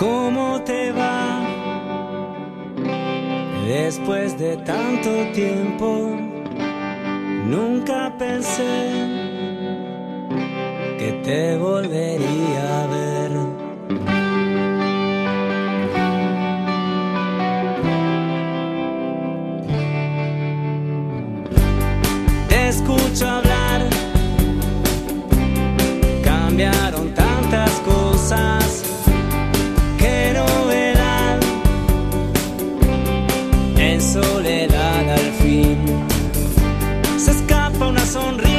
¿Cómo te va? Después de tanto tiempo, nunca pensé que te volvería a ver. Te escucho hablar. soledad al fin. Se escapa una sonrisa.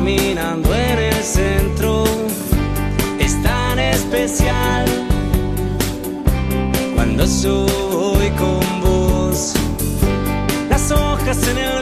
caminando en el centro es tan especial cuando soy con vos. Las hojas en el